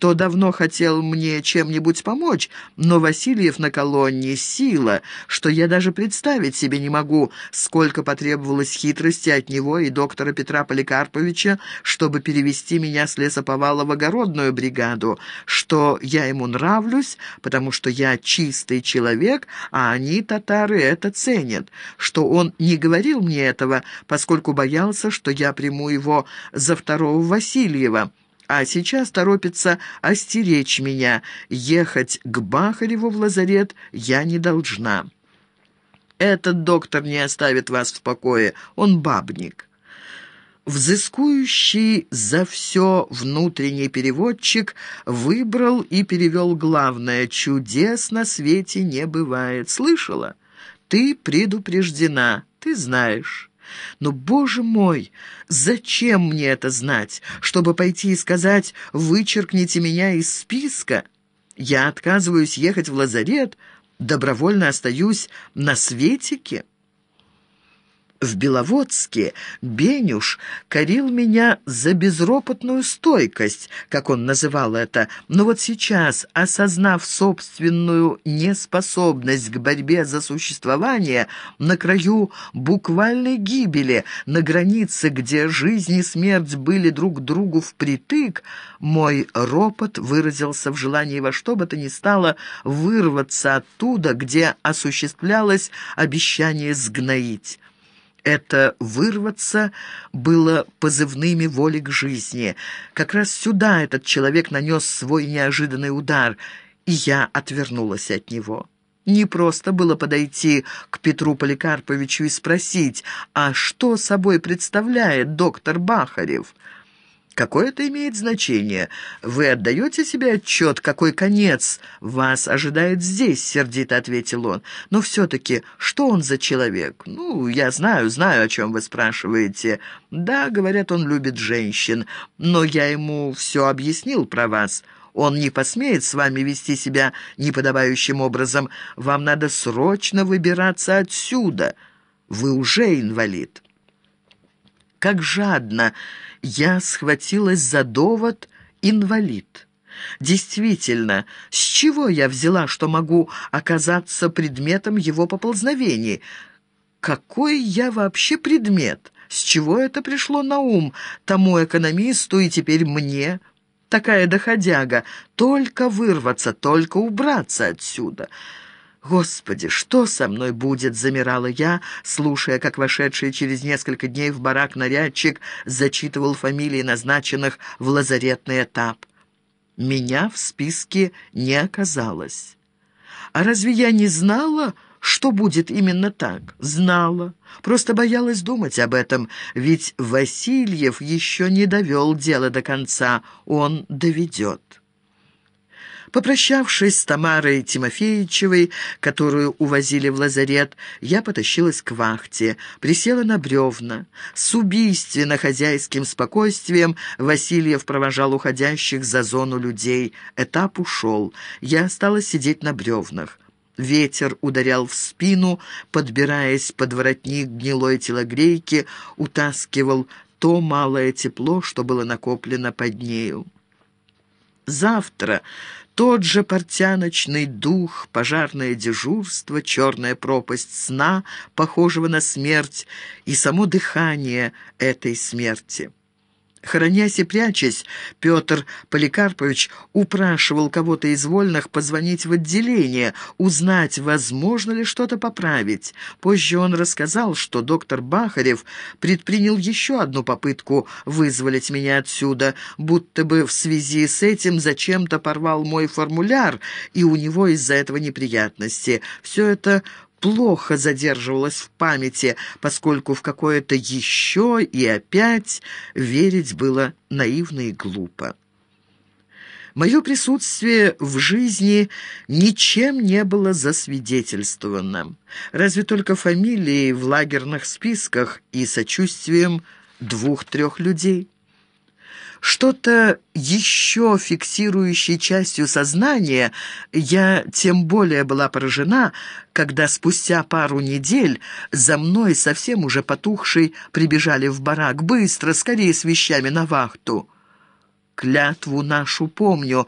что давно хотел мне чем-нибудь помочь, но Васильев на колонне сила, что я даже представить себе не могу, сколько потребовалось хитрости от него и доктора Петра Поликарповича, чтобы перевести меня с лесоповала в огородную бригаду, что я ему нравлюсь, потому что я чистый человек, а они, татары, это ценят, что он не говорил мне этого, поскольку боялся, что я приму его за второго Васильева, а сейчас торопится остеречь меня. Ехать к Бахареву в лазарет я не должна. Этот доктор не оставит вас в покое, он бабник. Взыскующий за все внутренний переводчик выбрал и перевел главное «Чудес на свете не бывает». Слышала? Ты предупреждена, ты знаешь. Но, боже мой, зачем мне это знать? Чтобы пойти и сказать «вычеркните меня из списка»? Я отказываюсь ехать в лазарет, добровольно остаюсь на светике. В Беловодске Бенюш корил меня за безропотную стойкость, как он называл это, но вот сейчас, осознав собственную неспособность к борьбе за существование, на краю буквальной гибели, на границе, где жизнь и смерть были друг другу впритык, мой ропот выразился в желании во что бы то ни стало вырваться оттуда, где осуществлялось обещание сгноить. Это «вырваться» было позывными воли к жизни. Как раз сюда этот человек нанес свой неожиданный удар, и я отвернулась от него. Не просто было подойти к Петру Поликарповичу и спросить, а что собой представляет доктор Бахарев?» Какое это имеет значение? Вы отдаете себе отчет, какой конец вас ожидает здесь?» — сердито ответил он. «Но все-таки, что он за человек?» «Ну, я знаю, знаю, о чем вы спрашиваете. Да, говорят, он любит женщин, но я ему все объяснил про вас». Он не посмеет с вами вести себя неподобающим образом. Вам надо срочно выбираться отсюда. Вы уже инвалид» как жадно я схватилась за довод «инвалид». Действительно, с чего я взяла, что могу оказаться предметом его поползновений? Какой я вообще предмет? С чего это пришло на ум тому экономисту и теперь мне? Такая доходяга. Только вырваться, только убраться отсюда». «Господи, что со мной будет?» — замирала я, слушая, как вошедший через несколько дней в барак нарядчик зачитывал фамилии назначенных в лазаретный этап. Меня в списке не оказалось. А разве я не знала, что будет именно так? Знала. Просто боялась думать об этом, ведь Васильев еще не довел дело до конца. Он доведет. Попрощавшись с Тамарой Тимофеевичевой, которую увозили в лазарет, я потащилась к вахте, присела на бревна. С убийственно-хозяйским спокойствием Васильев провожал уходящих за зону людей. Этап ушел. Я осталась сидеть на бревнах. Ветер ударял в спину, подбираясь под воротник гнилой телогрейки, утаскивал то малое тепло, что было накоплено под нею. Завтра тот же портяночный дух, пожарное дежурство, черная пропасть сна, похожего на смерть, и само дыхание этой смерти. Хоронясь и прячась, Петр Поликарпович упрашивал кого-то из вольных позвонить в отделение, узнать, возможно ли что-то поправить. Позже он рассказал, что доктор Бахарев предпринял еще одну попытку вызволить меня отсюда, будто бы в связи с этим зачем-то порвал мой формуляр, и у него из-за этого неприятности. Все это плохо задерживалась в памяти, поскольку в какое-то еще и опять верить было наивно и глупо. Мое присутствие в жизни ничем не было засвидетельствовано, разве только фамилией в лагерных списках и сочувствием двух-трех людей. Что-то еще фиксирующей частью сознания я тем более была поражена, когда спустя пару недель за мной, совсем уже потухший, прибежали в барак. «Быстро, скорее с вещами на вахту!» «Клятву нашу помню»,